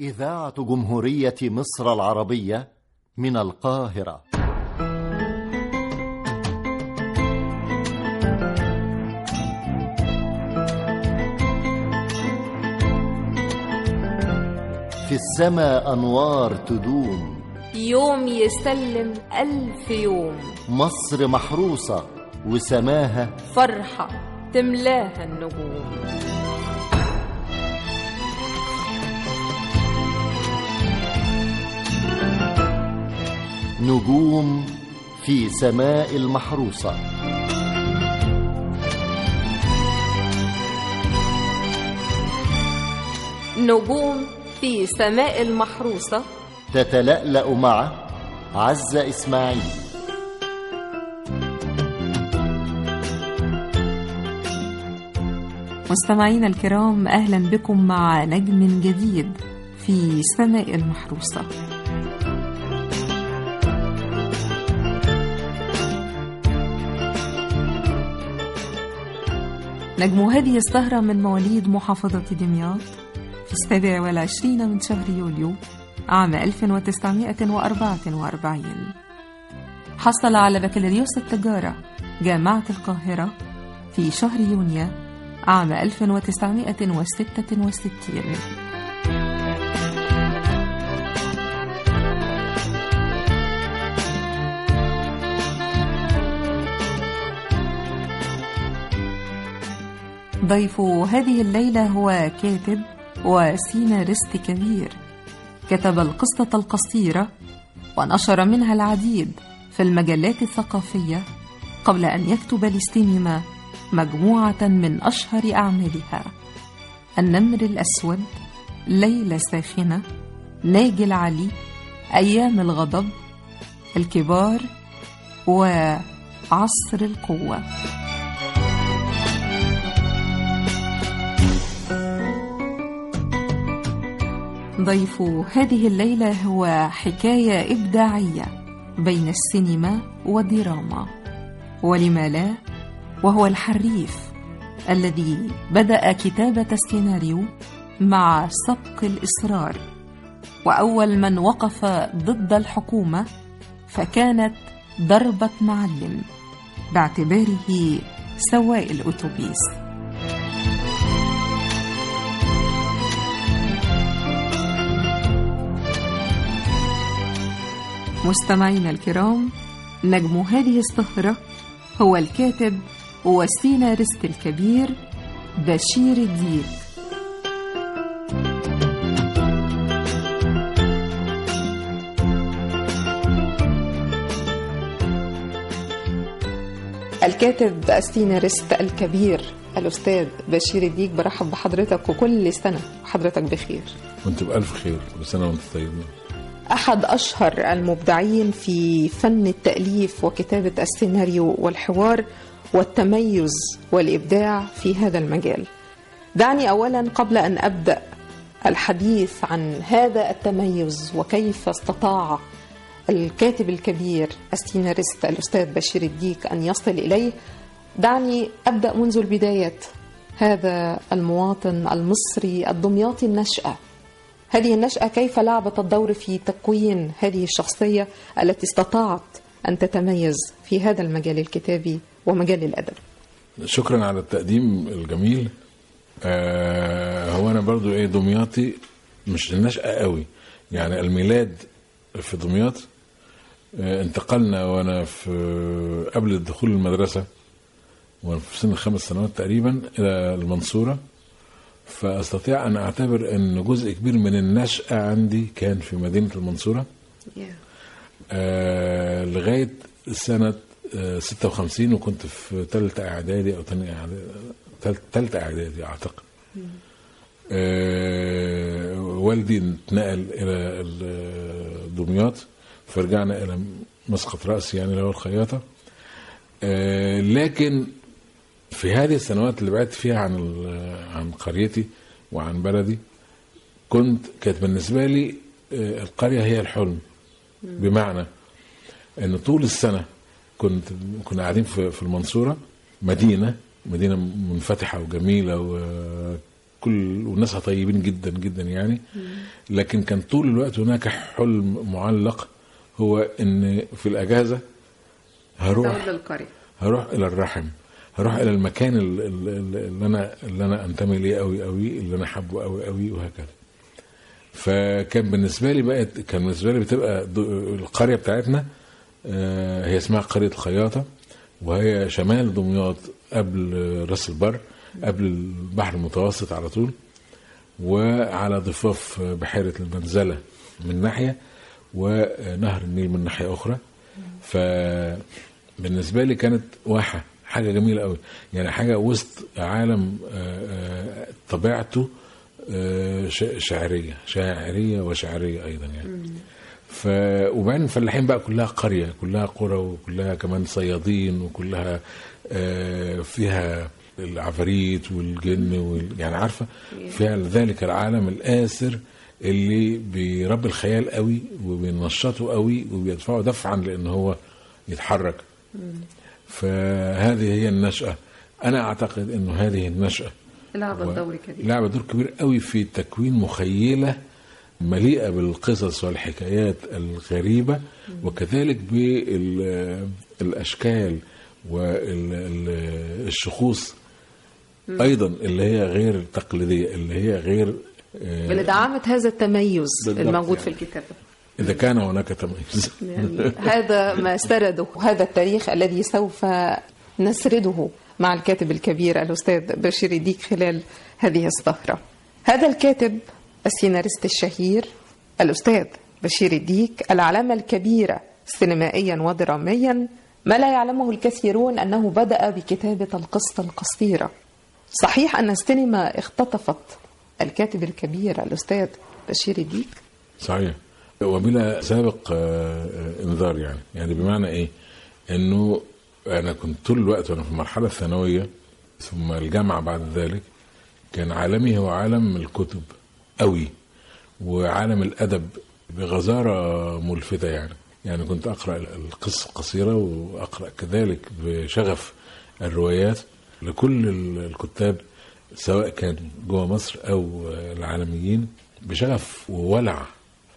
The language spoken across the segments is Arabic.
إذاعة جمهورية مصر العربية من القاهرة. في السماء أنوار تدوم. يوم يسلم ألف يوم. مصر محروسة وسماها فرحة تملاها النجوم. نجوم في سماء المحروسة. نجوم في سماء المحروسة. تتلألأ مع عزة إسماعيل. مستمعينا الكرام أهلا بكم مع نجم جديد في سماء المحروسة. نجم هذه السهرة من مواليد محافظة دمياط في السابع والعشرين من شهر يوليو عام 1944 حصل على بكالوريوس التجارة جامعة القاهرة في شهر يونيو عام 1966 ضيف هذه الليلة هو كاتب وسيناريست كبير. كتب القصة القصيرة ونشر منها العديد في المجلات الثقافية قبل أن يكتب للسينما مجموعة من أشهر أعمالها. النمر الأسود ليلة ساخنة ناجي العلي أيام الغضب الكبار وعصر القوة. ضيف هذه الليلة هو حكاية إبداعية بين السينما والدراما. ولما لا وهو الحريف الذي بدأ كتابة السيناريو مع سبق الإصرار. وأول من وقف ضد الحكومة فكانت ضربة معلم باعتباره سواق الأتوبيس. مستمعينا الكرام نجم هذه السهرة هو الكاتب والسيناريست الكبير بشير الديك الكاتب السيناريست الكبير الأستاذ بشير الديك برحب بحضرتك وكل سنة. وحضرتك بخير. وأنت بألف خير كل سنة وأنت طيبين أحد أشهر المبدعين في فن التأليف وكتابة السيناريو والحوار والتميز والإبداع في هذا المجال. دعني أولا قبل أن أبدأ الحديث عن هذا التميز وكيف استطاع الكاتب الكبير السيناريست الأستاذ بشير الديك أن يصل إليه. دعني أبدأ منذ البداية هذا المواطن المصري الدمياطي النشأة. هذه النشأة كيف لعبت الدور في تكوين هذه الشخصية التي استطاعت أن تتميز في هذا المجال الكتابي ومجال الأدب؟ شكرا على التقديم الجميل. آه هو أنا برضو إيه دمياطي مش النشأة قوي. يعني الميلاد في دمياط آه انتقلنا وأنا في قبل الدخول المدرسة وأنا في سن خمس سنوات تقريبا إلى المنصورة. فأستطيع أن أعتبر إن جزء كبير من النشأة عندي كان في مدينة المنصورة. آه لغاية سنة آه 56 وكنت في ثالثة إعدادي أو ثانية إعدادي ثالثة إعدادي أعتقد. آه والدي انتقل إلى دمياط فرجعنا إلى مسقط رأسي يعني اللي هو الخياطة. آه لكن في هذه السنوات اللي بعدت فيها عن عن قريتي وعن بلدي كنت كانت بالنسبة لي القرية هي الحلم. بمعنى إن طول السنة كنت كنا قاعدين في المنصورة مدينة مدينة منفتحة وجميلة كل وناسها طيبين جدا جدا يعني. لكن كان طول الوقت هناك حلم معلق هو إن في الأجازة هروح هروح إلى الرحم. هروح إلى المكان ال- ال- ال- اللي أنا اللي أنا أنتمي ليه قوي قوي اللي أنا حابه قوي قوي وهكذا. فكان بالنسبة لي بقت كان بالنسبة لي بتبقى القرية بتاعتنا آه، هي اسمها قرية الخياطة وهي شمال دمياط قبل راس البر قبل البحر المتوسط على طول وعلى ضفاف بحيرة المنزلة من ناحية ونهر النيل من ناحية أخرى. فبالنسبه لي كانت واحة. حاجة جميلة قوي. يعني حاجة وسط عالم آه، آه، طبيعته آه، شعريه شاعرية وشعريه أيضا يعني. ف وبعدين الفلاحين بقى كلها قرية كلها قرى وكلها كمان صيادين وكلها آه، فيها العفاريت والجن وال... يعني عارفة؟ فيها ذلك العالم الآسر اللي بيربي الخيال قوي وبينشطه قوي وبيدفعه دفعا لأن هو يتحرك. فهذه هي النشأة. أنا أعتقد أنه هذه النشأة لعبة و- دور كبير. لعبة دور كبير قوي في تكوين مخيلة مليئة بالقصص والحكايات الغريبة وكذلك بالأشكال والشخوص أيضا اللي هي غير تقليدية اللي هي غير آه، اللي دعمت هذا التميز الموجود يعني. في الكتاب إذا كان هناك تميز يعني هذا ما استرده هذا التاريخ الذي سوف نسرده مع الكاتب الكبير الأستاذ بشير الديك خلال هذه السهرة. هذا الكاتب السيناريست الشهير الأستاذ بشير الديك العلامة الكبيرة سينمائيا ودراميا ما لا يعلمه الكثيرون أنه بدأ بكتابة القصة القصيرة. صحيح أن السينما اختطفت الكاتب الكبير الأستاذ بشير الديك؟ صحيح. وبلا سابق آه، آه، انذار يعني. يعني بمعنى إيه؟ إنه أنا كنت طول الوقت وأنا في المرحلة الثانوية ثم الجامعة بعد ذلك كان عالمي هو عالم الكتب قوي وعالم الأدب بغزارة ملفتة يعني. يعني كنت أقرأ القصة القصيرة وأقرأ كذلك بشغف الروايات لكل ال- الكتاب سواء كان جوه مصر أو العالميين بشغف وولع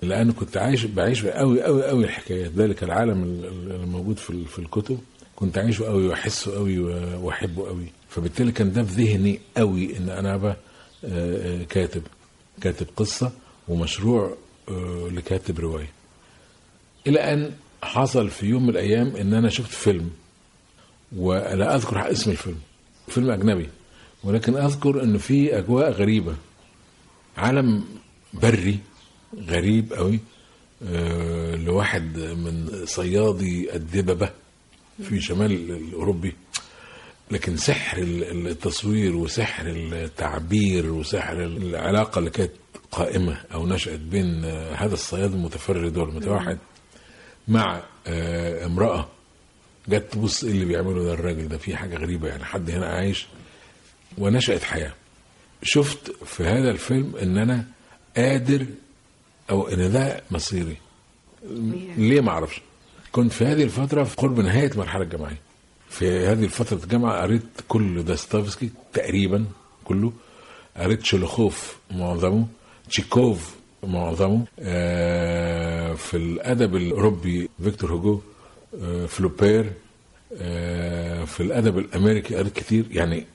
لأن كنت عايش بعيش قوي قوي قوي الحكايات. ذلك العالم ال- ال- الموجود في في الكتب. كنت عايشه قوي وأحسه قوي و- وأحبه قوي فبالتالي كان ده في ذهني قوي إن أنا أبقى آه، آه، كاتب. كاتب قصة ومشروع آه، لكاتب رواية. إلى أن حصل في يوم من الأيام إن أنا شفت فيلم ولا أذكر اسم الفيلم. فيلم أجنبي. ولكن أذكر انه في أجواء غريبة. عالم بري. غريب قوي آه، لواحد من صيادي الدببة في شمال الأوروبي. لكن سحر ال- التصوير وسحر التعبير وسحر العلاقة اللي كانت قائمة أو نشأت بين آه، هذا الصياد المتفرد والمتوحد مع آه، امرأة. جت تبص إيه اللي بيعمله ده الراجل ده؟ في حاجة غريبة يعني حد هنا عايش ونشأت حياة. شفت في هذا الفيلم إن أنا قادر أو إن ده مصيري. ليه ما أعرفش؟ كنت في هذه الفترة في قرب نهاية المرحله الجامعيه في هذه الفترة الجامعة قريت كل داستوفسكي تقريبا كله. قريت شولوخوف معظمه تشيكوف معظمه آه في الأدب الأوروبي فيكتور هوجو آه فلوبير آه في الأدب الأمريكي قريت كتير. يعني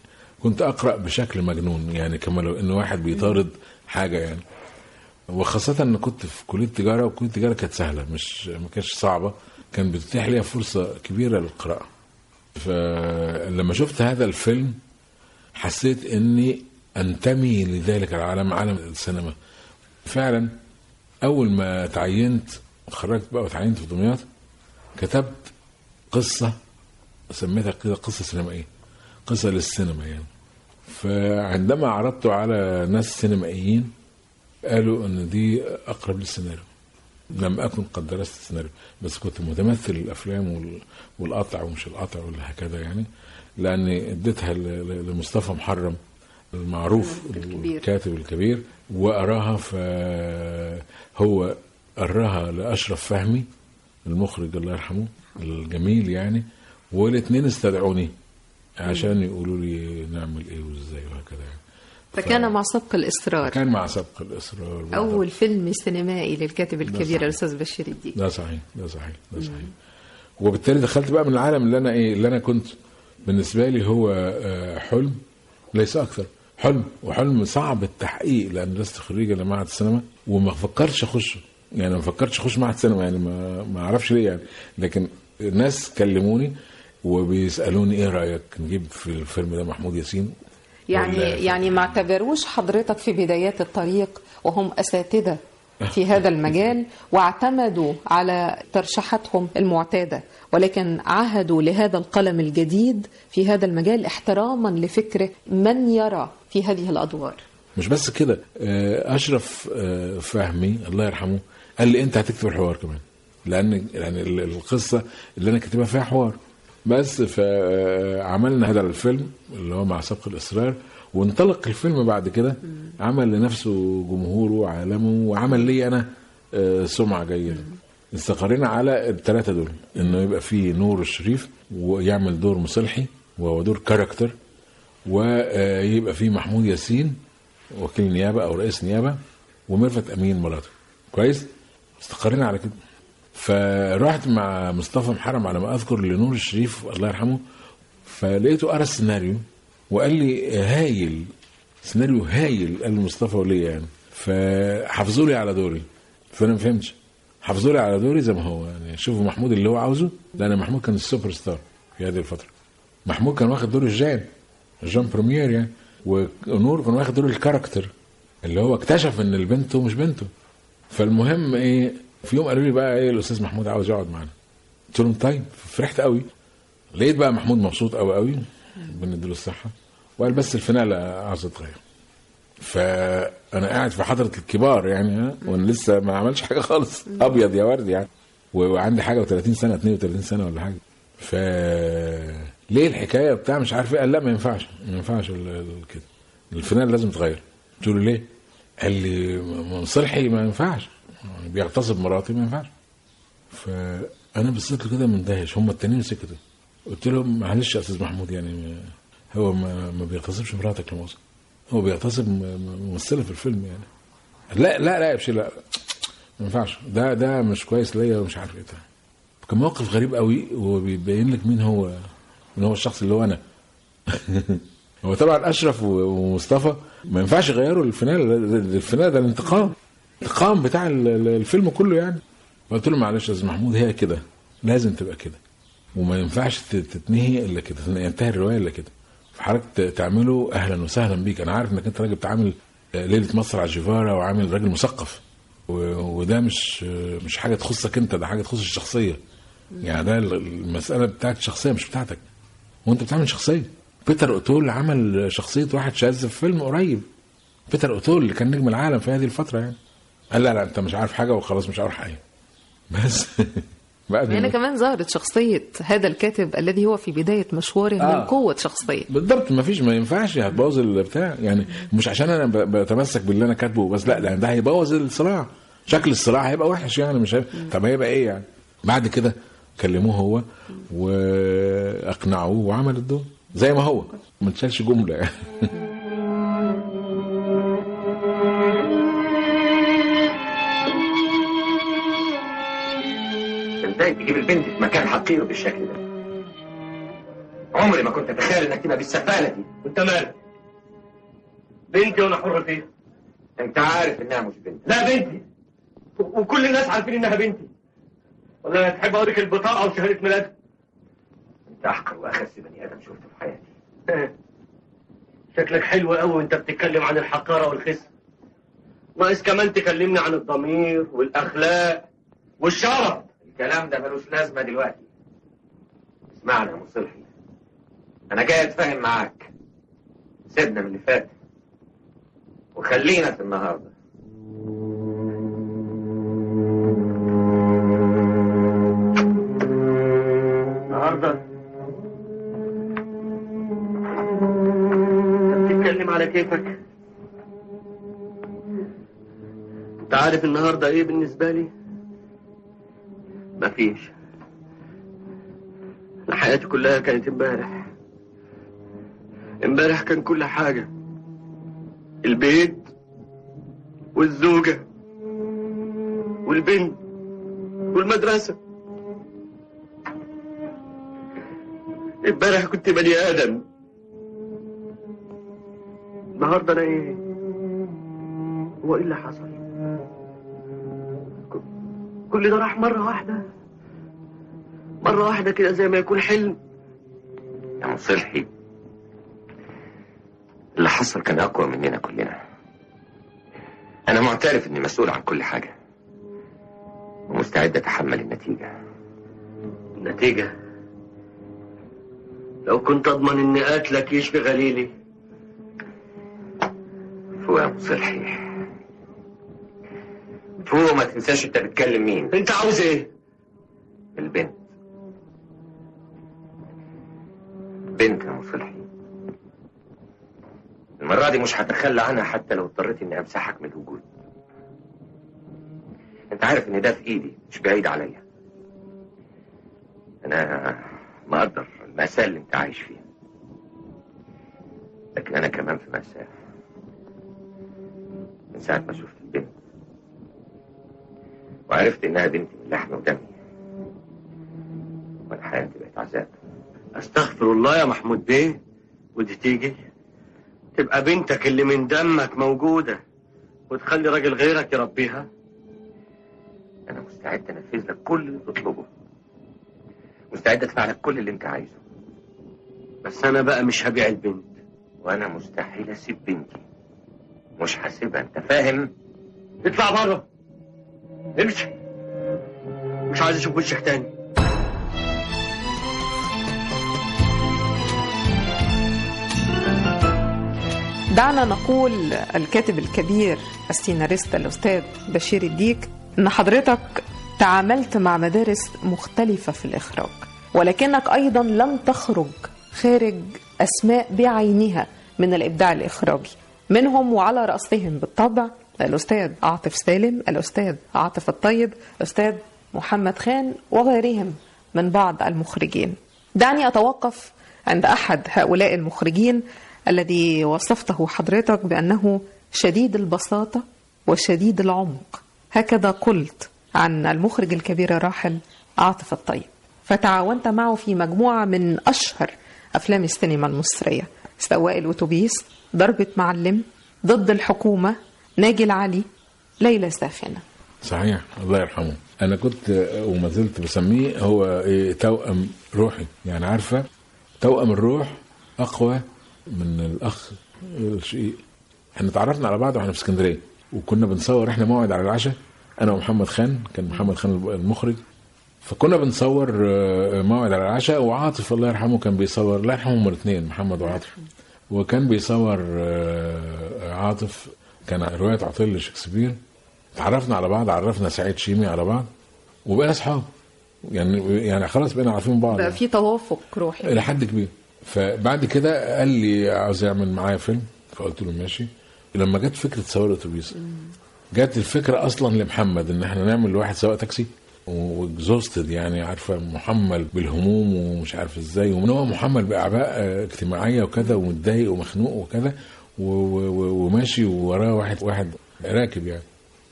كنت أقرأ بشكل مجنون يعني كما لو إن واحد بيطارد حاجة يعني. وخاصة إن كنت في كلية تجارة وكلية تجارة كانت سهلة مش ما كانتش صعبة. كان بتتيح لي فرصة كبيرة للقراءة. فلما شفت هذا الفيلم حسيت إني أنتمي لذلك العالم عالم السينما. فعلا أول ما تعينت خرجت بقى وتعينت في دمياط كتبت قصة سميتها كده قصة سينمائية قصة للسينما يعني. فعندما عرضته على ناس سينمائيين قالوا أن دي أقرب للسيناريو لم أكن قد درست السيناريو بس كنت متمثل الأفلام وال- والقطع ومش القطع ولا هكذا يعني لاني اديتها لمصطفى محرم المعروف الكبير. الكاتب الكبير وأراها فهو أراها لأشرف فهمي المخرج الله يرحمه الجميل يعني والاثنين استدعوني عشان يقولوا لي نعمل إيه وإزاي وهكذا يعني فكان مع سبق الإصرار. كان مع سبق الإصرار. بالضبط. أول فيلم سينمائي للكاتب الكبير. الأستاذ بشير الدين. ده صحيح ده صحيح ده صحيح. وبالتالي دخلت بقى من العالم اللي أنا إيه اللي أنا كنت بالنسبة لي هو آه، حلم ليس أكثر. حلم وحلم صعب التحقيق لأن لست خريجا لمعهد السينما وما فكرتش اخشه يعني ما فكرتش أخش معهد سينما يعني ما ما أعرفش ليه يعني. لكن الناس كلموني وبيسألوني إيه رأيك؟ نجيب في الفيلم ده محمود ياسين يعني يعني ما اعتبروش حضرتك في بدايات الطريق وهم أساتذة في هذا المجال واعتمدوا على ترشيحاتهم المعتادة ولكن عهدوا لهذا القلم الجديد في هذا المجال احتراما لفكر من يرى في هذه الأدوار. مش بس كده آه، أشرف آه، فهمي الله يرحمه قال لي أنت هتكتب الحوار كمان لأن يعني ال- القصة اللي أنا كاتبها فيها حوار. بس فعملنا هذا الفيلم اللي هو مع سبق الإصرار وانطلق الفيلم بعد كده عمل لنفسه جمهوره وعالمه وعمل لي أنا آه، سمعة جيدة. استقرينا على الثلاثه دول إنه يبقى فيه نور الشريف ويعمل دور مصلحي وهو دور character ويبقى فيه محمود ياسين وكيل نيابة أو رئيس نيابة وميرفت أمين مراته. كويس؟ استقرينا على كده. فرحت مع مصطفى محرم على ما أذكر لنور الشريف الله يرحمه فلقيته قرأ السيناريو وقال لي هايل سيناريو هايل قال لي مصطفى وليا يعني؟ فحافظوا لي على دوري. فأنا ما فهمتش. حافظوا لي على دوري زي ما هو يعني. شوفوا محمود اللي هو عاوزه. لأن محمود كان ال super star في هذه الفترة. محمود كان واخد دور ال jeune jeune premier يعني. ونور كان واخد دور ال character اللي هو اكتشف إن البنت مش بنته. فالمهم إيه في يوم قالوا لي بقى إيه الأستاذ محمود عاوز يقعد معانا. قلت لهم طيب فرحت قوي. لقيت بقى محمود مبسوط قوي قوي ربنا يديله الصحة. وقال بس ال finale عاوز تتغير. فأنا قاعد في حضرة الكبار يعني ها وأنا لسه ما عملش حاجة خالص. أبيض يا ورد يعني. وعندي حاجة و30 سنة 32 سنة ولا حاجة. ف ليه الحكاية بتاع مش عارف إيه؟ قال لا ما ينفعش. ما ينفعش كده. الفينال لازم يتغير قلت له ليه؟ قال لي م- صلحي ما ينفعش. بيغتصب مراتي ما ينفعش. فأنا بصيت له كده مندهش هم التانيين سكتوا قلت لهم معلش يا أستاذ محمود يعني هو ما, ما بيغتصبش مراتك لا مؤاخذة. هو بيغتصب ممثلة في الفيلم يعني. لا لا لا يا لا ما ينفعش. ده ده مش كويس ليا ومش عارف إيه كان موقف غريب قوي وبيبين لك مين هو مين هو الشخص اللي هو أنا. هو طبعا أشرف ومصطفى ما ينفعش يغيروا ال finale ال finale ده الانتقام الانتقام بتاع ال- ال- الفيلم كله يعني. قلت له معلش يا أستاذ محمود هي كده. لازم تبقى كده. وما ينفعش تتنهي إلا كده. ينتهي الرواية إلا كده. فحضرتك تعمله أهلا وسهلا بيك. أنا عارف إنك أنت راجل بتعامل آه، ليلة مصر على جيفارا وعامل راجل مثقف. وده مش آه، مش حاجة تخصك أنت ده حاجة تخص الشخصية. يعني ده ال- المسألة بتاعت الشخصية مش بتاعتك. وأنت بتعمل شخصية. بيتر أوتول عمل شخصية واحد شاذ في فيلم قريب. بيتر أوتول اللي كان نجم العالم في هذه الفترة يعني. قال لا لا انت مش عارف حاجة وخلاص مش عارف حاجة. بس. بعد هنا ما- كمان ظهرت شخصية هذا الكاتب الذي هو في بداية مشواره آه. من قوة شخصية. بالضبط ما فيش ما ينفعش هتبوظ البتاع يعني مش عشان أنا ب- بتمسك باللي أنا كاتبه بس لا لأن ده هيبوظ الصراع. شكل الصراع هيبقى وحش يعني مش هيبقى. طب هيبقى إيه يعني؟ بعد كده كلموه هو وأقنعوه وعمل الدور. زي ما هو ما تشالش جملة. يعني إزاي تجيب البنت في مكان حقير بالشكل ده. عمري ما كنت أتخيل إنك تبقى بالسفالة دي. أنت مالك بنتي وأنا حر فيها أنت عارف إنها مش بنت لا بنتي. وكل الناس عارفين إنها بنتي. ولا تحب اوريك البطاقة وشهاده ميلادها أنت أحقر وأخس بني آدم شفته في حياتي. شكلك حلو قوي وأنت بتتكلم عن الحقارة والخس. ناقص كمان تكلمني عن الضمير والأخلاق والشرف. الكلام ده ملوش لازمة دلوقتي. اسمعني يا مصلحي أنا جاي أتفاهم معاك. سيبنا من اللي فات. وخلينا في النهارده. النهارده؟ بتتكلم على كيفك؟ أنت عارف النهارده إيه بالنسبة لي؟ مفيش. أنا حياتي كلها كانت امبارح. امبارح كان كل حاجة. البيت والزوجة والبنت والمدرسة. امبارح كنت بني آدم. النهارده أنا إيه؟ هو إيه اللي حصل؟ كل ده راح مرة واحدة. مرة واحدة كده زي ما يكون حلم. يا مصلحي اللي حصل كان أقوى مننا كلنا. أنا معترف إني مسؤول عن كل حاجة ومستعد أتحمل النتيجة. النتيجة؟ لو كنت أضمن إن قتلك يشفي غليلي. فوق يا مصلحي. فوق ما تنساش أنت بتكلم مين. أنت عاوز إيه؟ البنت. المرة دي مش هتخلى عنها حتى لو اضطريت إني أمسحك من الوجود. أنت عارف إن ده في إيدي مش بعيد عليا. أنا مقدر المأساة اللي أنت عايش فيها. لكن أنا كمان في مأساة. من ساعة ما شفت البنت وعرفت إنها بنتي من لحم ودمي وأنا حياتي بقت عذاب. أستغفر الله يا محمود بيه ودي تيجي؟ تبقى بنتك اللي من دمك موجودة وتخلي راجل غيرك يربيها؟ أنا مستعد أنفذ لك كل اللي تطلبه. مستعد أدفع لك كل اللي أنت عايزه. بس أنا بقى مش هبيع البنت. وأنا مستحيل أسيب بنتي. مش هسيبها أنت فاهم؟ اطلع بره. امشي. مش عايز أشوف وشك تاني. دعنا نقول الكاتب الكبير السيناريست الأستاذ بشير الديك أن حضرتك تعاملت مع مدارس مختلفة في الإخراج ولكنك أيضا لم تخرج خارج أسماء بعينها من الإبداع الإخراجي منهم وعلى رأسهم بالطبع الأستاذ عاطف سالم الأستاذ عاطف الطيب الأستاذ محمد خان وغيرهم من بعض المخرجين. دعني أتوقف عند أحد هؤلاء المخرجين الذي وصفته حضرتك بأنه شديد البساطة وشديد العمق. هكذا قلت عن المخرج الكبير الراحل عاطف الطيب. فتعاونت معه في مجموعة من أشهر أفلام السينما المصرية. سواء الأتوبيس ضربة معلم ضد الحكومة ناجي العلي ليلى ساخنة صحيح الله يرحمه. أنا كنت وما زلت بسميه هو إيه توأم روحي. يعني عارفة؟ توأم الروح أقوى من الأخ الشقيق. إحنا اتعرفنا على بعض وإحنا في اسكندرية وكنا بنصور إحنا موعد على العشاء. أنا ومحمد خان كان محمد خان المخرج. فكنا بنصور آه، موعد على العشاء وعاطف الله يرحمه كان بيصور الله يرحمهم الاثنين محمد وعاطف. وكان بيصور آه، عاطف كان رواية عطية لشكسبير. تعرفنا على بعض عرفنا سعيد شيمي على بعض وبقينا أصحاب. يعني يعني خلاص بقينا عارفين بعض. بقى في توافق روحي. إلى حد كبير. فبعد كده قال لي عاوز يعمل معايا فيلم فقلت له ماشي. لما جت فكرة سواق الأتوبيس جت الفكرة أصلا لمحمد إن إحنا نعمل لواحد سواق تاكسي واكزوستد يعني عارفة محمل بالهموم ومش عارف إزاي ومن هو محمل بأعباء اجتماعية وكذا ومتضايق ومخنوق وكذا وماشي ووراه واحد واحد راكب يعني.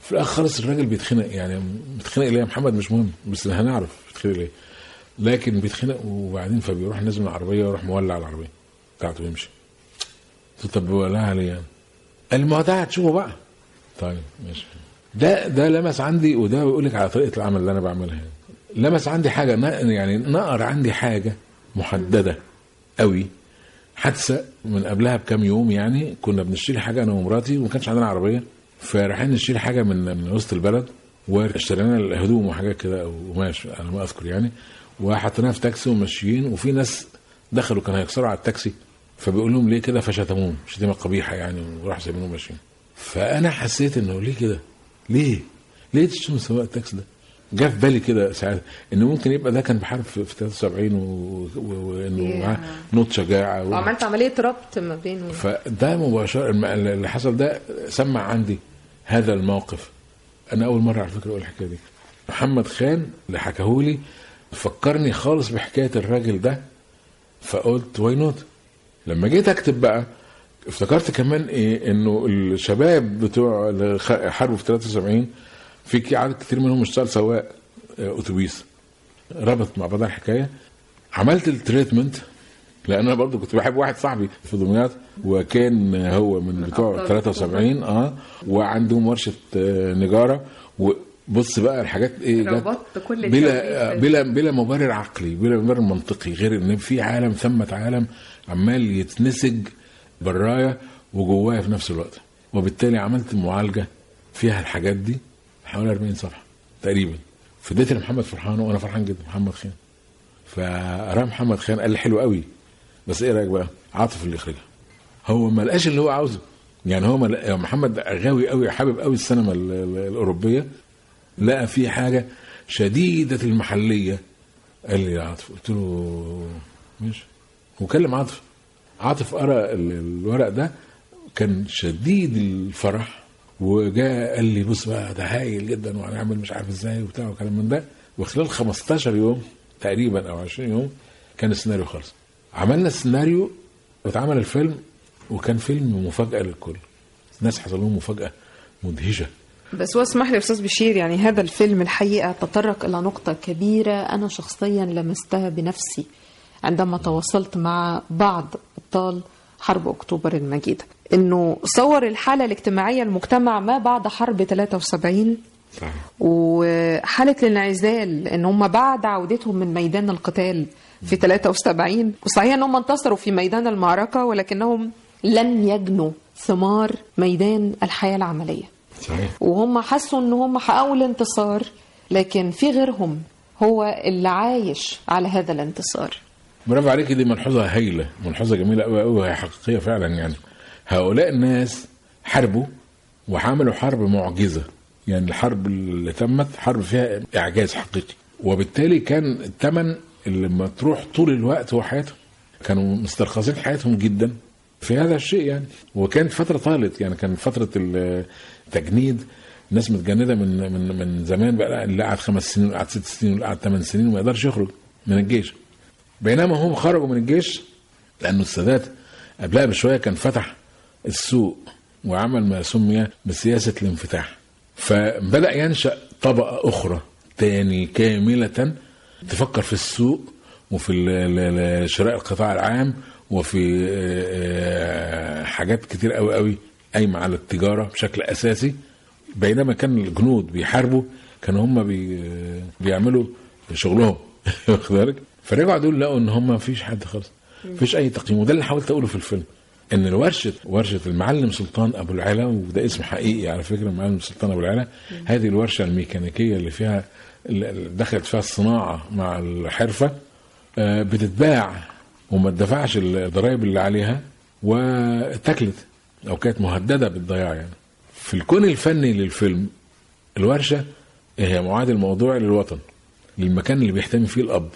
في الآخر خالص الراجل بيتخنق يعني بيتخنق ليه يا محمد؟ مش مهم بس هنعرف بيتخنق ليه. لكن بيتخنق وبعدين فبيروح نازل من العربية ويروح مولع العربية بتاعته ويمشي قلت طب ولعها ليه يعني؟ قال ما ده هتشوفه بقى طيب ماشي ده ده لمس عندي وده بيقول لك على طريقة العمل اللي أنا بعملها يعني. لمس عندي حاجة يعني نقر عندي حاجة محددة قوي حادثة من قبلها بكام يوم يعني كنا بنشتري حاجة أنا ومراتي وما كانش عندنا عربية فرايحين نشتري حاجة من من وسط البلد واشترينا الهدوم وحاجات كده أو قماش أنا ما أذكر يعني وحطيناها في تاكسي وماشيين وفي ناس دخلوا كانوا هيكسروا على التاكسي فبيقول لهم ليه كده فشتموهم شتيمة قبيحة يعني وراحوا سايبينهم ماشيين فأنا حسيت إنه ليه كده؟ ليه؟ ليه تشتم سواق التاكسي ده؟ جه في بالي كده ساعات انه ممكن يبقى ده كان بحارب في في 73 و- و- وإنه. معاه نوط شجاعة و... وعملت عملية ربط ما بينه فده مباشرة الم- اللي حصل ده سمع عندي هذا الموقف أنا أول مرة على فكرة أقول الحكاية دي محمد خان اللي حكاهولي فكرني خالص بحكاية الراجل ده فقلت why not لما جيت أكتب بقى افتكرت كمان إيه إنه الشباب بتوع حرب في 73 في عدد كتير منهم اشتغل سواق آه، أتوبيس. ربط مع بعضها الحكاية. عملت التريتمنت لأن أنا برضو كنت بحب واحد صاحبي في دمياط وكان هو من بتوع 73 آه وعندهم ورشه آه، نجارة وبص بقى الحاجات إيه ربطت كل بلا. بلا بلا مبرر عقلي بلا مبرر منطقي. غير إن في عالم ثمة عالم عمال يتنسج برايا وجوايا في نفس الوقت. وبالتالي عملت معالجة فيها الحاجات دي حوالي 40 صفحة تقريبا. فديت لمحمد فرحان وأنا فرحان جدا محمد خان. فقرا محمد خان قال لي حلو قوي. بس إيه رأيك بقى؟ عاطف اللي يخرجها. هو ما لقاش اللي هو عاوزه. يعني هو محمد غاوي قوي حابب قوي السينما ال- ال- الأوروبية. لقى في حاجة شديدة المحلية. قال لي يا عاطف. قلت له ماشي. وكلم عاطف. عاطف قرأ ال- الورق ده كان شديد الفرح وجاء قال لي بص بقى ده هايل جدا وهنعمل مش عارف إزاي وبتاع وكلام من ده. وخلال 15 يوم تقريبا أو 20 يوم كان السيناريو خلص. عملنا السيناريو واتعمل الفيلم وكان فيلم مفاجأة للكل. الناس حصل لهم مفاجأة مدهشة. بس هو اسمح لي أستاذ بشير يعني هذا الفيلم الحقيقة تطرق إلى نقطة كبيرة أنا شخصيا لمستها بنفسي عندما تواصلت مع بعض أبطال حرب أكتوبر المجيده إنه صور الحالة الاجتماعية المجتمع ما بعد حرب 73 صحيح. وحالة الانعزال إن هم بعد عودتهم من ميدان القتال في 73 وصحيح ان هم انتصروا في ميدان المعركة ولكنهم لم يجنوا ثمار ميدان الحياة العملية. صحيح. وهم حسوا إن هم حققوا الانتصار لكن في غيرهم هو اللي عايش على هذا الانتصار. برافو عليك دي ملحوظة هايلة ملحوظة جميلة قوي قوي وهي حقيقية فعلا يعني. هؤلاء الناس حاربوا وعملوا حرب معجزة. يعني الحرب اللي تمت حرب فيها إعجاز حقيقي. وبالتالي كان الثمن اللي لما تروح طول الوقت هو حياتهم. كانوا مسترخصين حياتهم جدا في هذا الشيء يعني. وكانت فترة طالت يعني كان فترة التجنيد الناس متجنده من من من زمان بقى اللي قعد خمس سنين واللي قعد ست سنين واللي قعد ثمان سنين وما يقدرش يخرج من الجيش. بينما هم خرجوا من الجيش لأنه السادات قبلها بشوية كان فتح السوق وعمل ما سمي بسياسة الانفتاح. فبدأ ينشأ طبقة أخرى تاني كاملة تفكر في السوق وفي شراء القطاع العام وفي آه، آه، حاجات كتير قوي قوي قايمة على التجارة بشكل أساسي بينما كان الجنود بيحاربوا كانوا هم بي بيعملوا شغلهم. واخد بالك؟ فرجعوا دول لقوا إن هم مفيش حد خالص مفيش أي تقييم. وده اللي حاولت أقوله في الفيلم إن الورشه ورشة المعلم سلطان أبو العلا وده اسم حقيقي على فكرة المعلم سلطان أبو العلا هذه الورشة الميكانيكية اللي فيها اللي دخلت فيها الصناعة مع الحرفة آه، بتتباع وما تدفعش الضرائب اللي عليها واتاكلت. أو كانت مهددة بالضياع يعني. في الكون الفني للفيلم الورشة هي معادل موضوعي للوطن للمكان اللي بيحتمي فيه الأب.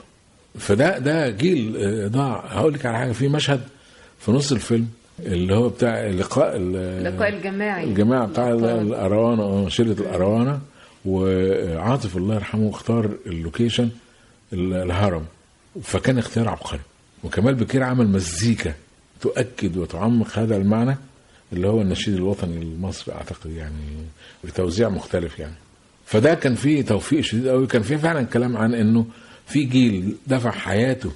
فده ده جيل آه، ضاع. هقول لك على حاجة في مشهد في نص الفيلم اللي هو بتاع اللقاء ال- اللقاء الجماعي. الجماعه بتاع ال- الاروانه آه شلة الاروانه وعاطف الله يرحمه اختار ال location ال- الهرم. فكان اختيار عبقري. وكمال بكير عمل مزيكا تؤكد وتعمق هذا المعنى. اللي هو النشيد الوطني المصري أعتقد يعني بتوزيع مختلف يعني. فده كان فيه توفيق شديد قوي كان فيه فعلا كلام عن إنه في جيل دفع حياته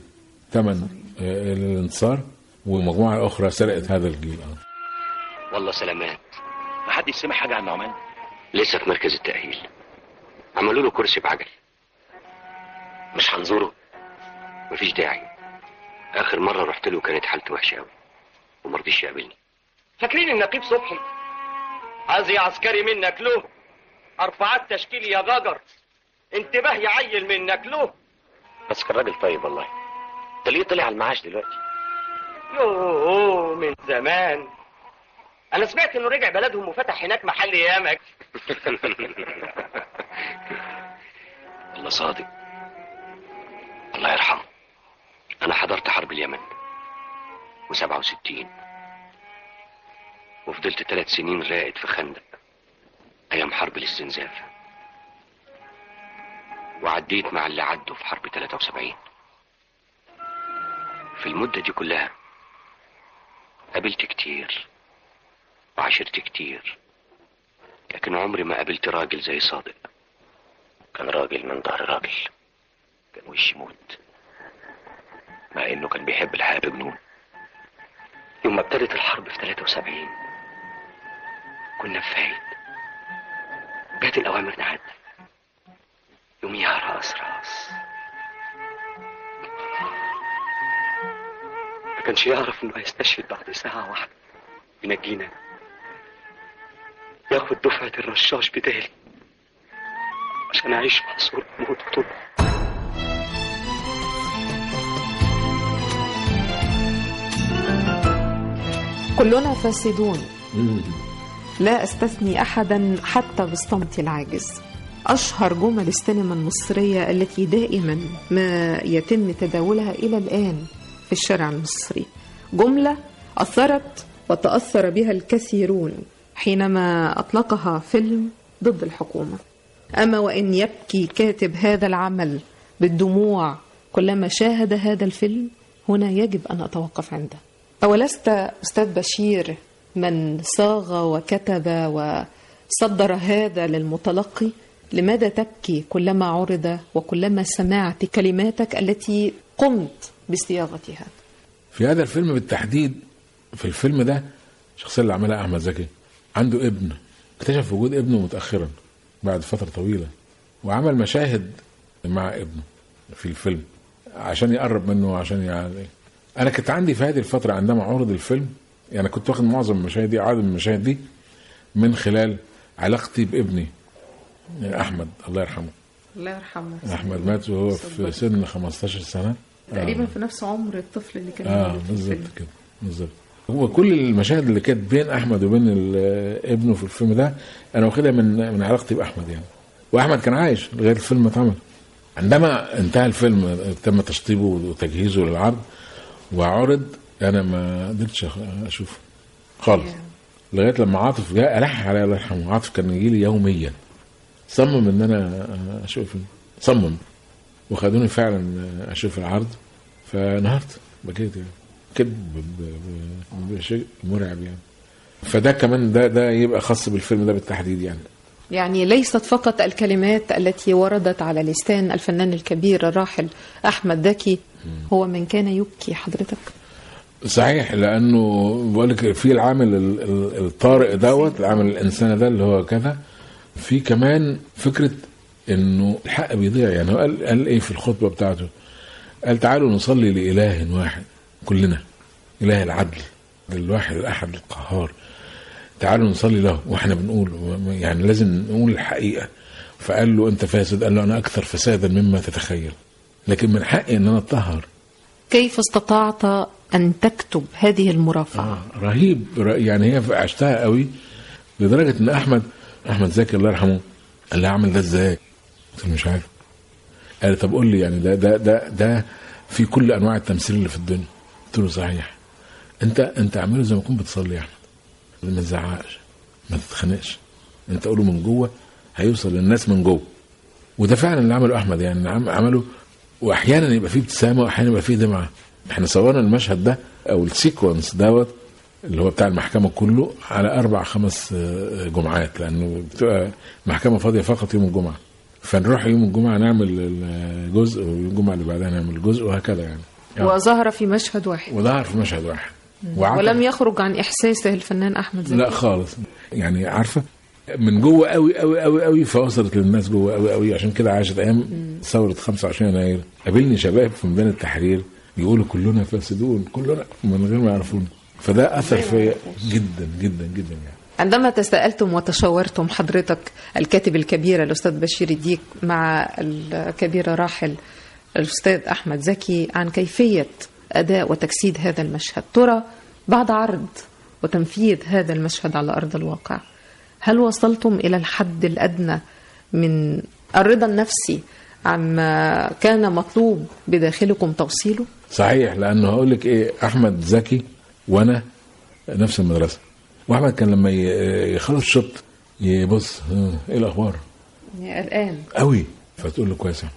ثمن آه، الانتصار ومجموعة أخرى سرقت هذا الجيل. آه. والله سلامات. ما حدش سمع حاجة عن نعمان؟ لسه في مركز التأهيل. عملوا له كرسي بعجل. مش هنزوره؟ مفيش داعي. آخر مرة رحت له كانت حالته وحشة أوي. ومرضيش يقابلني. فاكرين النقيب صبحي؟ عايز يا عسكري منك له ارفعات تشكيل يا غجر انتباه يعيل منك له بس كان راجل طيب والله. ده ليه طلع على المعاش دلوقتي؟ يوه من زمان. أنا سمعت إنه رجع بلدهم وفتح هناك محل يامك الله صادق. الله يرحمه. أنا حضرت حرب اليمن. وسبعة وستين. وفضلت ثلاث سنين رائد في خندق أيام حرب الاستنزاف. وعديت مع اللي عدوا في حرب 73 في المدة دي كلها قابلت كتير وعاشرت كتير لكن عمري ما قابلت راجل زي صادق. كان راجل من ظهر راجل كان وش موت مع إنه كان بيحب الحياة بجنون. يوم ما ابتدت الحرب في 73 كنا في فايد جات الأوامر نعد. يوميها راس راس. ما كانش يعرف إنه هيستشهد بعد ساعة واحدة ينجينا ياخد دفعة الرشاش بتاعي عشان أعيش مع صورة موت طول. كلنا فاسدون. لا أستثني أحدا حتى بصمت العاجز. أشهر جمل السينما المصرية التي دائما ما يتم تداولها إلى الآن في الشارع المصري. جملة أثرت وتأثر بها الكثيرون حينما أطلقها فيلم ضد الحكومة. أما وإن يبكي كاتب هذا العمل بالدموع كلما شاهد هذا الفيلم هنا يجب أن أتوقف عنده. أولست أستاذ بشير من صاغ وكتب وصدر هذا للمتلقي لماذا تبكي كلما عرض وكلما سمعت كلماتك التي قمت بصياغتها في هذا الفيلم بالتحديد في الفيلم ده الشخصيه اللي عملها أحمد زكي عنده ابن اكتشف وجود ابنه متاخرا بعد فترة طويلة وعمل مشاهد مع ابنه في الفيلم عشان يقرب منه عشان يعني أنا كنت عندي في هذه الفترة عندما عرض الفيلم يعني كنت واخد معظم المشاهد دي عدد من المشاهد دي من خلال علاقتي بابني أحمد الله يرحمه. الله يرحمه. أحمد مات وهو في سن 15 سنة. تقريبا في نفس عمر الطفل اللي كان آه بالظبط. كده بالظبط. هو كل المشاهد اللي كانت بين أحمد وبين ابنه في الفيلم ده أنا واخدها من من علاقتي بأحمد يعني. وأحمد كان عايش لغاية الفيلم ما اتعمل. عندما انتهى الفيلم تم تشطيبه وتجهيزه للعرض وعرض أنا ما قدرتش أشوفه. خالص. لغاية لما عاطف جاء الح علي الله يرحمه. عاطف كان يجي لي يوميا. صمم إن أنا أشوف صمم. وخدوني فعلا أشوف العرض. فنهرت بكيت يعني. كده ب- ب- بشيء مرعب يعني. فده كمان ده ده يبقى خاص بالفيلم ده بالتحديد يعني. يعني ليست فقط الكلمات التي وردت على لسان الفنان الكبير الراحل أحمد زكي هو من كان يبكي حضرتك؟ صحيح لأنه بقول لك في العامل ال- ال- الطارئ دوت العامل الانساني ده اللي هو كذا في كمان فكرة إنه الحق بيضيع. يعني هو قال, قال إيه في الخطبة بتاعته؟ قال تعالوا نصلي لإله واحد كلنا إله العدل الواحد الأحد القهار. تعالوا نصلي له وإحنا بنقول يعني لازم نقول الحقيقة. فقال له أنت فاسد؟ قال له أنا أكثر فسادا مما تتخيل. لكن من حقي إن أنا أتطهر. كيف استطعت أن تكتب هذه المرافعة؟ آه رهيب. يعني هي عشتها قوي لدرجة إن أحمد أحمد زكي الله يرحمه قال لي أعمل ده إزاي؟ قلت له مش عارف. قال لي طب قول لي يعني ده ده ده ده في كل أنواع التمثيل اللي في الدنيا. قلت له صحيح. أنت أنت اعمله زي ما تكون بتصلي يا أحمد. ما تزعقش ما تتخانقش. أنت قوله من جوه هيوصل للناس من جوه. وده فعلا اللي عمله أحمد يعني عم- عمله واحيانا يبقى فيه ابتسامة واحيانا يبقى فيه دمعة. إحنا صورنا المشهد ده أو السيكونس دوت اللي هو بتاع المحكمة كله على أربع خمس آه، جمعات لأنه بتبقى محكمة فاضية فقط يوم الجمعة. فنروح يوم الجمعة نعمل الجزء ويوم الجمعة اللي بعدها نعمل جزء وهكذا يعني. آه. وظهر في مشهد واحد. وظهر في مشهد واحد. ولم يخرج عن إحساسه الفنان أحمد زكي. لا خالص. يعني عارفة من جوه قوي قوي قوي قوي فوصلت للناس جوه قوي قوي. عشان كده عاشت أيام ثورة 25 يناير. قابلني شباب في ميدان التحرير بيقولوا كلنا فاسدون كلنا من غير ما يعرفونا فده أثر فيا جدا جدا جدا يعني. عندما تساءلتم وتشاورتم حضرتك الكاتب الكبير الأستاذ بشير الديك مع الكبير راحل الأستاذ أحمد زكي عن كيفية أداء وتجسيد هذا المشهد. ترى بعد عرض وتنفيذ هذا المشهد على أرض الواقع. هل وصلتم إلى الحد الأدنى من الرضا النفسي عما كان مطلوب بداخلكم توصيله؟ صحيح لأنه هقول لك إيه أحمد زكي وأنا نفس المدرسة. وأحمد كان لما يخلص شط يبص ها، إيه الأخبار؟ الآن قوي. فتقول له كويس أحمد.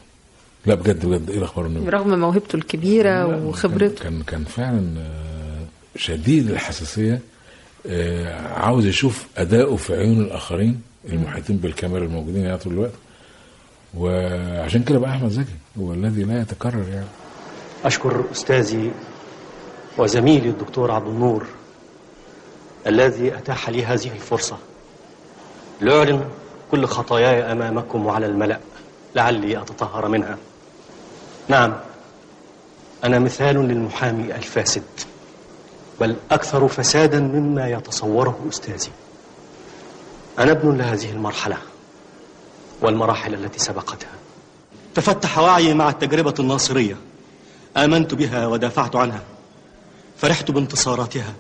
لا بجد بجد إيه الأخبار النبي برغم موهبته الكبيرة لا، وخبرته. كان كان فعلا آه، شديد الحساسية. آه، عاوز يشوف أداؤه في عيون الآخرين المحيطين بالكاميرا الموجودين يعني طول الوقت. وعشان كده بقى أحمد زكي هو الذي لا يتكرر يعني. أشكر أستاذي وزميلي الدكتور عبد النور الذي أتاح لي هذه الفرصة لأعلن كل خطاياي أمامكم وعلى الملأ لعلي أتطهر منها. نعم أنا مثال للمحامي الفاسد. بل أكثر فسادا مما يتصوره أستاذي. أنا ابن لهذه المرحلة والمراحل التي سبقتها. تفتح وعيي مع التجربة الناصرية. آمنت بها ودافعت عنها. فرحت بانتصاراتها.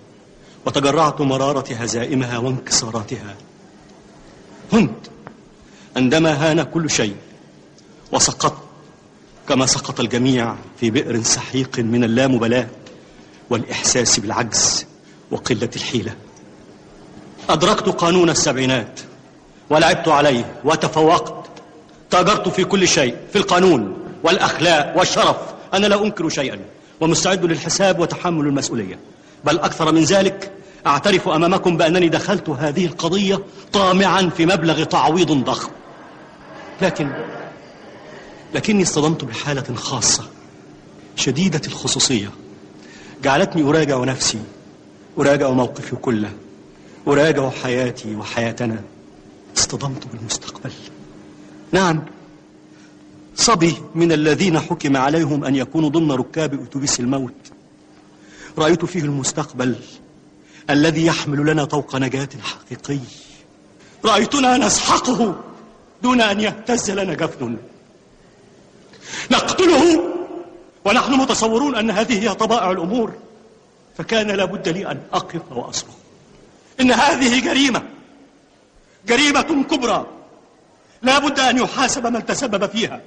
وتجرعت مرارة هزائمها وانكساراتها. هنت عندما هان كل شيء. وسقطت كما سقط الجميع في بئر سحيق من اللامبالاة. والإحساس بالعجز وقلة الحيلة. أدركت قانون السبعينات ولعبت عليه وتفوقت. تاجرت في كل شيء في القانون والأخلاق والشرف. أنا لا أنكر شيئا ومستعد للحساب وتحمل المسؤولية. بل أكثر من ذلك أعترف أمامكم بأنني دخلت هذه القضية طامعا في مبلغ تعويض ضخم. لكن لكني اصطدمت بحالة خاصة شديدة الخصوصية. جعلتني أراجع نفسي أراجع موقفي كله أراجع حياتي وحياتنا. اصطدمت بالمستقبل. نعم صبي من الذين حكم عليهم أن يكونوا ضمن ركاب أتوبيس الموت. رأيت فيه المستقبل الذي يحمل لنا طوق نجاة حقيقي. رأيتنا نسحقه دون أن يهتز لنا جفن. نقتله ونحن متصورون أن هذه هي طبائع الأمور فكان لابد لي أن أقف وأصرخ إن هذه جريمة جريمة كبرى لا بد أن يحاسب من تسبب فيها.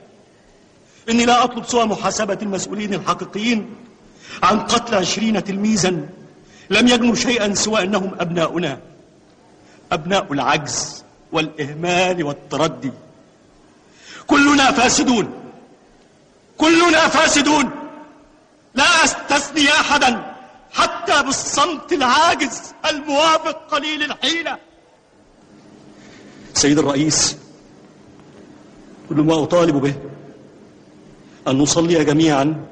إني لا أطلب سوى محاسبة المسؤولين الحقيقيين عن قتل عشرين تلميذا لم يجنوا شيئا سوى أنهم أبناؤنا. أبناء العجز والإهمال والتردي. كلنا فاسدون. كلنا فاسدون. لا أستثني أحدا حتى بالصمت العاجز الموافق قليل الحيلة. سيد الرئيس كل ما أطالب به أن نصلي جميعا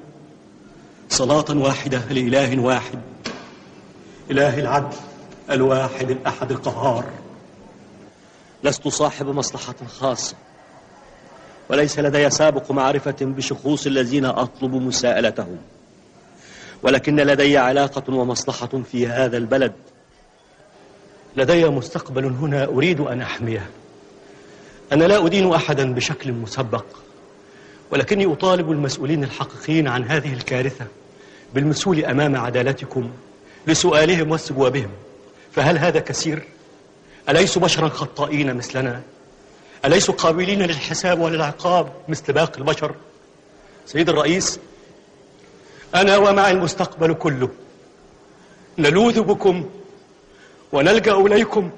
صلاة واحدة لإله واحد إله العدل الواحد الأحد القهار. لست صاحب مصلحة خاصة. وليس لدي سابق معرفة بشخوص الذين أطلب مساءلتهم ولكن لدي علاقة ومصلحة في هذا البلد لدي مستقبل هنا أريد أن أحميه أنا لا أدين أحدا بشكل مسبق ولكني أطالب المسؤولين الحقيقيين عن هذه الكارثة بالمسؤول أمام عدالتكم لسؤالهم واستجوابهم فهل هذا كثير؟ أليسوا بشرا خطائين مثلنا؟ أليسوا قابلين للحساب وللعقاب مثل باقي البشر؟ سيد الرئيس أنا ومع المستقبل كله نلوذ بكم ونلجأ إليكم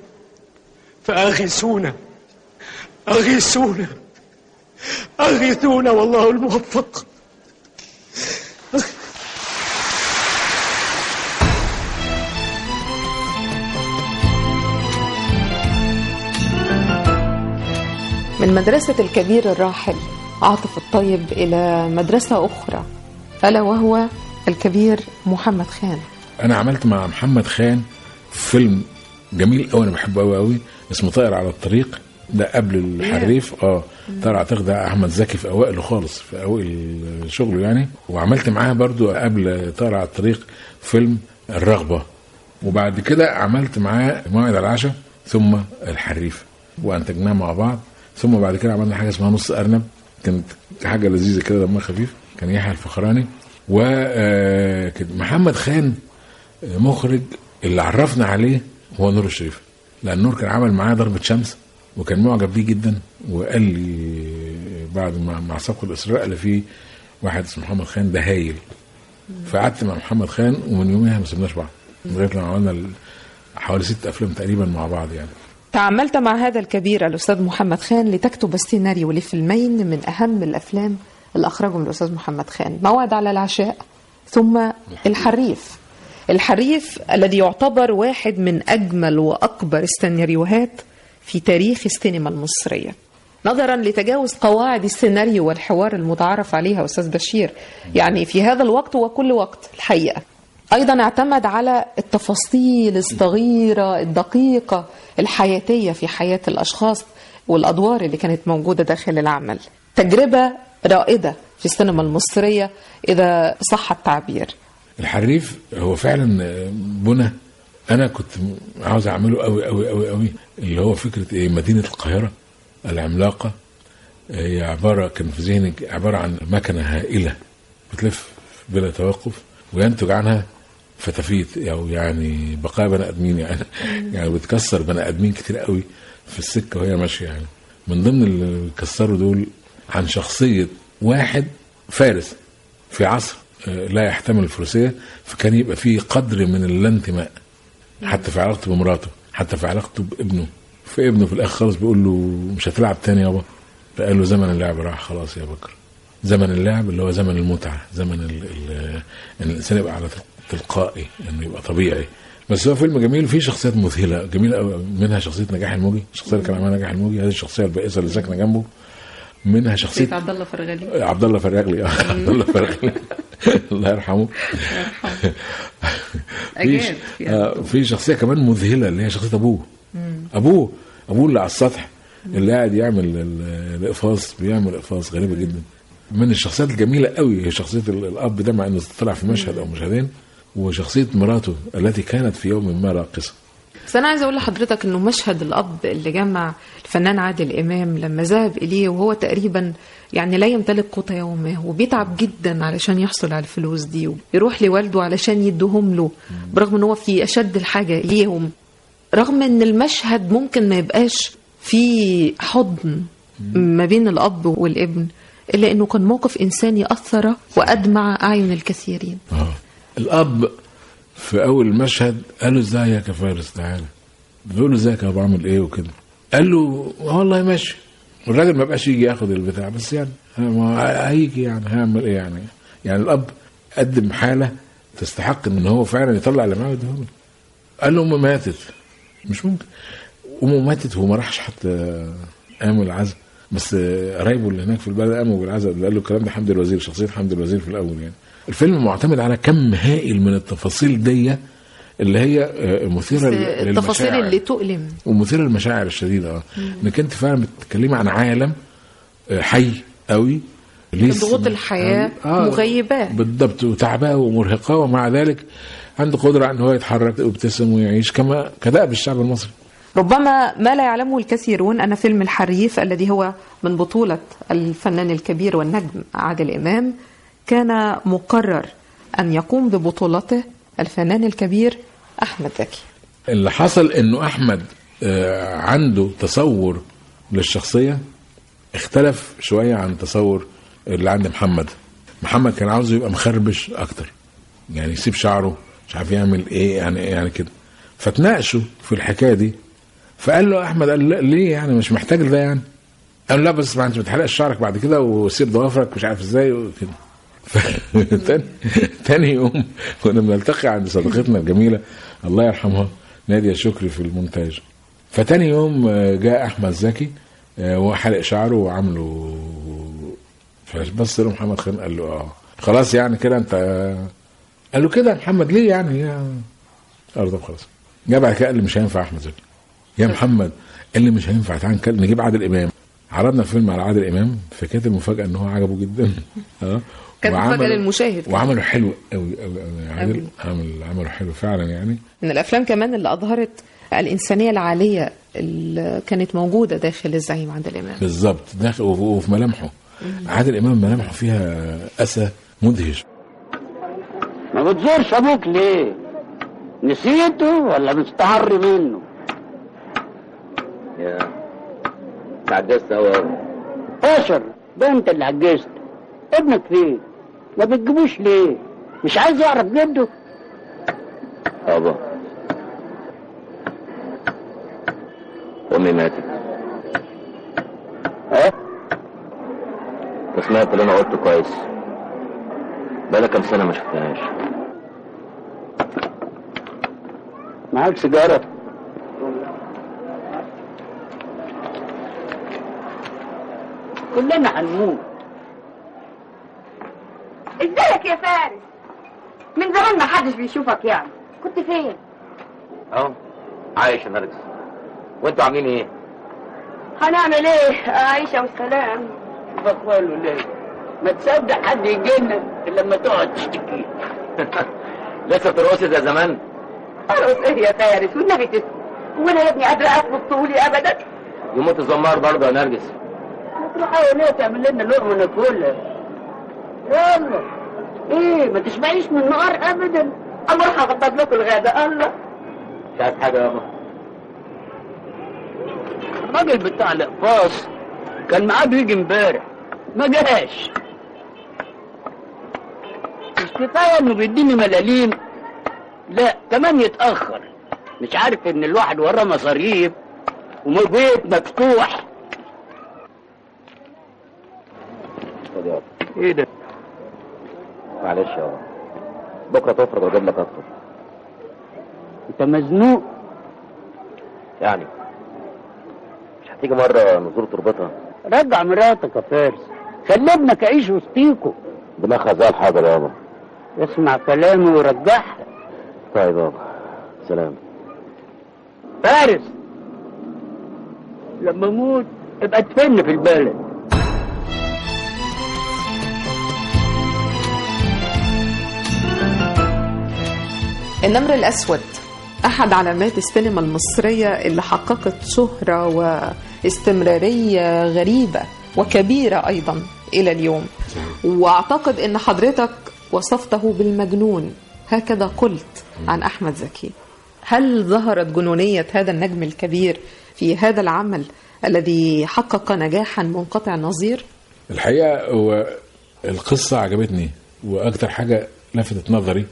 فأغيثونا أغيثونا أغيثونا والله الموفق من مدرسة الكبير الراحل عاطف الطيب إلى مدرسة أخرى ألا وهو الكبير محمد خان. أنا عملت مع محمد خان فيلم جميل قوي أنا بحبه قوي قوي اسمه طائر على الطريق. ده قبل الحريف. آه على الطريق ده أحمد زكي في أوائله خالص في أوائل شغله يعني. وعملت معاه برضو قبل طائر على الطريق فيلم الرغبة. وبعد كده عملت معاه موعد العشاء ثم الحريف. وأنتجناه مع بعض. ثم بعد كده عملنا حاجة اسمها نص أرنب. كانت حاجة لذيذة كده دمها خفيف. كان يحيى الفخراني ومحمد خان مخرج اللي عرفنا عليه هو نور الشريف. لأن نور كان عمل معاه ضربة شمس وكان معجب بيه جدا وقال لي بعد ما مع سبق الإسراء اللي فيه واحد اسمه محمد خان ده هايل. فقعدت مع محمد خان ومن يومها ما سيبناش بعض لغاية لما عملنا ال- حوالي ست أفلام تقريبا مع بعض يعني. تعاملت مع هذا الكبير الأستاذ محمد خان لتكتب السيناريو لفيلمين من أهم الأفلام اللي أخرجهم الأستاذ محمد خان. موعد على العشاء ثم الحريف. الحريف الذي يعتبر واحد من أجمل وأكبر السيناريوهات في تاريخ السينما المصرية. نظرا لتجاوز قواعد السيناريو والحوار المتعارف عليها أستاذ بشير. يعني في هذا الوقت وكل وقت الحقيقة. أيضا اعتمد على التفاصيل الصغيرة الدقيقة الحياتية في حياة الأشخاص والأدوار اللي كانت موجودة داخل العمل. تجربة رائدة في السينما المصرية إذا صح التعبير. الحريف هو فعلا بنى أنا كنت عاوز أعمله قوي قوي قوي قوي اللي هو فكرة إيه؟ مدينة القاهرة العملاقة. هي عبارة كان في ذهني عبارة عن مكنة هائلة بتلف بلا توقف وينتج عنها فتافيت أو يعني بقايا بني آدمين يعني. يعني بتكسر بني آدمين كتير قوي في السكة وهي ماشية يعني. من ضمن اللي بيكسروا دول عن شخصية واحد فارس في عصر آه، لا يحتمل الفروسية فكان يبقى فيه قدر من اللا حتى في علاقته بمراته حتى في علاقته بابنه. في ابنه في الآخر خالص بيقول له مش هتلعب تاني يابا؟ فقال له زمن اللعب راح خلاص يا بكر. زمن اللعب اللي هو زمن المتعة زمن ال ال إن الإنسان يبقى على تلقائي إنه يبقى طبيعي. بس هو فيلم جميل فيه شخصيات مذهلة. جميلة قوي منها شخصية نجاح الموجي الشخصيه اللي كان عملها نجاح الموجي. هذه الشخصية البائسة اللي ساكنة جنبه. منها شخصية عبد الله فرغلي. عبد الله فرغلي. آه، عبد الله فرغلي. الله يرحمه. في. آه، في شخصية كمان مذهلة اللي هي شخصية أبوه. أبوه أبوه اللي على السطح اللي قاعد يعمل ال- الإقفاص بيعمل إقفاص غريبة جدا. من الشخصيات الجميلة قوي هي شخصية ال- الأب ده مع إنه طلع في مشهد أو مشهدين. وشخصيه مراته التي كانت في يوم ما راقصة. بس أنا عايزة أقول لحضرتك إنه مشهد الأب اللي جمع الفنان عادل إمام لما ذهب إليه وهو تقريبا يعني لا يمتلك قوت يومه وبيتعب جدا علشان يحصل على الفلوس دي ويروح لوالده علشان يدوهم له برغم إن هو في أشد الحاجة اليهم رغم إن المشهد ممكن ما يبقاش في حضن ما بين الأب والابن إلا إنه كان موقف إنساني أثر وأدمع أعين الكثيرين. آه. الأب في أول المشهد قال له ازيك يا فارس تعالى؟ بيقول له إزيك يا أبو عامل إيه وكده. قال له والله ماشي. والراجل ما بقاش يجي ياخد البتاع بس يعني هيجي يعني هيعمل إيه يعني؟ يعني الأب قدم حالة تستحق إن هو فعلا يطلع اللي معاه له. قال له أمه ماتت. مش ممكن. أمه ماتت وهو ما راحش حتى قاموا العزاء. بس قرايبه اللي هناك في البلد قاموا بالعزاء. قال له الكلام ده حمد الوزير شخصية حمد الوزير في الأول يعني. الفيلم معتمد على كم هائل من التفاصيل دي اللي هي آه، مثيرة لل- التفاصيل للمشاعر. اللي تؤلم ومثيرة للمشاعر الشديدة آه إنك أنت فعلا بتتكلمي عن عالم آه، حي قوي ضغوط الحياة قوي. مغيباة. بالضبط وتعباه ومرهقاه ومع ذلك عنده قدرة إن هو يتحرك ويبتسم ويعيش كما كدأب الشعب المصري ربما ما لا يعلمه الكثيرون أن فيلم الحريف الذي هو من بطولة الفنان الكبير والنجم عادل إمام كان مقرر أن يقوم ببطولته الفنان الكبير أحمد زكي. اللي حصل إنه أحمد آه، عنده تصور للشخصية اختلف شوية عن تصور اللي عند محمد. محمد كان عاوزه يبقى مخربش أكتر يعني يسيب شعره مش عارف يعمل إيه يعني يعني كده. فتناقشوا في الحكاية دي فقال له أحمد قال لا ليه يعني؟ مش محتاج ده يعني؟ قال لا بس ما انت ما تحلقش شعرك بعد كده وسيب ضوافرك مش عارف إزاي وكده. تاني, يوم كنا بنلتقي عند صديقتنا الجميلة الله يرحمها نادية شكري في المونتاج. فتاني يوم آه، جاء أحمد زكي آه، وهو حلق شعره وعامله فبص له محمد خان قال له آه. خلاص يعني كده أنت قال له كده محمد ليه يعني؟ قال طب خلاص. جه بعد كده قال لي مش هينفع أحمد زكي. يا محمد قال لي مش هينفع تعال نجيب عادل إمام. عرضنا الفيلم على عادل إمام فكانت المفاجأة إن هو عجبه جدا. آه. كانت مفاجأة للمشاهد وعمله حلو قوي قوي قوي. عادل أوي. عمل عمله حلو فعلا يعني. من الأفلام كمان اللي أظهرت الإنسانية العالية اللي كانت موجودة داخل الزعيم عادل إمام. بالظبط داخل وف- وفي ملامحه. عادل إمام ملامحه فيها أسى مدهش. ما بتزورش أبوك ليه؟ نسيته ولا مستعر منه؟ يا تعجزت قوي اشر ده انت اللي عجزت. ابنك فين؟ ما بتجيبوش ليه؟ مش عايز يعرف جده. بابا أمي ماتت. آه سمعت اللي أنا قلته كويس. بقالها كام سنة ما شفتهاش. معاك سيجارة. كلنا هنموت. ازيك يا فارس؟ من زمان ما حدش بيشوفك يعني. كنت فين؟ أهو عايش يا نرجس وأنتوا عاملين إيه؟ هنعمل إيه؟ عايشة والسلام بقوله ليه ما تصدق حد يجينا إلا لما تقعد تشتكي. لسه ترقصي زي زمان؟ أرقص إيه يا فارس؟ والنبي تسكت. وأنا يا ابني قادرة اطلب طولي ابدا؟ يموت الزمار برضه يا نرجس. ما تروح أول إيه تعمل لنا لقمه ناكلها يلا. إيه ما تشبعيش من النهار ابدا. أروح اغطى لكم الغداء الله. مش عايز حاجة يابا الراجل بتاع الإقفاص كان معاه بيجي امبارح. ما جاش. مش كفايه إنه بيديني ملاليم. لا كمان يتأخر. مش عارف إن الواحد وراه مصاريف وبيت مفتوح. إيه ده؟ معلش يابا بكرة تفرج واجيب لك أكتر. انت مزنوق. يعني. مش هتيجي مرة نزور تربتها؟ رجع مراتك يا فارس. خلي ابنك يعيش وسطيكوا. دماغها زي الحجر يابا اسمع كلامي ورجعها طيب يابا سلام. فارس. لما أموت ابقى تفن في البلد. النمر الأسود. أحد علامات السينما المصرية اللي حققت شهرة واستمرارية غريبة وكبيرة أيضا إلى اليوم. وأعتقد أن حضرتك وصفته بالمجنون. هكذا قلت عن أحمد زكي. هل ظهرت جنونية هذا النجم الكبير في هذا العمل الذي حقق نجاحا منقطع النظير؟ الحقيقة هو القصة عجبتني وأكتر حاجة لفتت نظري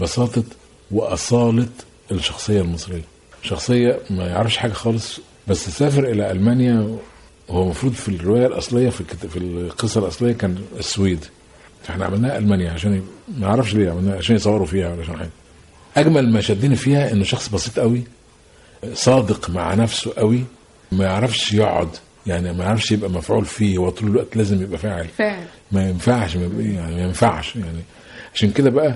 بساطه واصاله الشخصية المصرية. شخصية ما يعرفش حاجة خالص بس سافر إلى ألمانيا. هو المفروض في الرواية الأصلية في في القصة الأصلية كان السويد. فإحنا عملناها ألمانيا عشان ي- ما أعرفش ليه عملناها عشان يصوروا فيها ولا عشان حاجة. أجمل ما شدني فيها إنه شخص بسيط قوي صادق مع نفسه قوي ما يعرفش يقعد يعني ما يعرفش يبقى مفعول فيه. هو طول الوقت لازم يبقى فاعل. فعلا ما ينفعش ما يعني ما ينفعش يعني. عشان كده بقى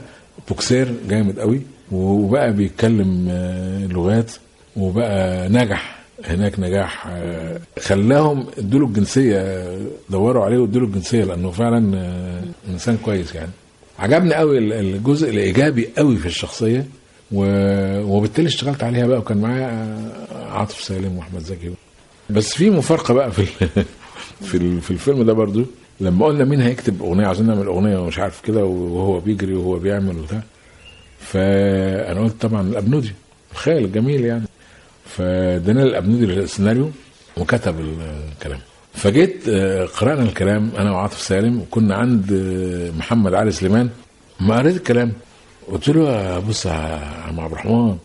بوكسير جامد قوي. وبقى بيتكلم آه، لغات وبقى نجح. هناك نجاح آه، خلاهم ادوا له الجنسية دوروا عليه وادوا له الجنسية لأنه فعلا آه، إنسان كويس يعني. عجبني قوي ال- الجزء الإيجابي قوي في الشخصية وبالتالي اشتغلت عليها بقى وكان معايا عاطف سالم وأحمد زكي. بس في مفارقة بقى في في في الفيلم ده برضو. لما قلنا مين هيكتب أغنية عايزين نعمل أغنية ومش عارف كده وهو بيجري وهو بيعمل وبتاع. فأنا قلت طبعا الابنودي الخيال الجميل يعني. فادانا الابنودي السيناريو وكتب الكلام. فجيت آه، قرأنا الكلام أنا وعاطف سالم وكنا عند آه، محمد علي سليمان. ما قريت الكلام. قلت له بص يا عم عبد الرحمن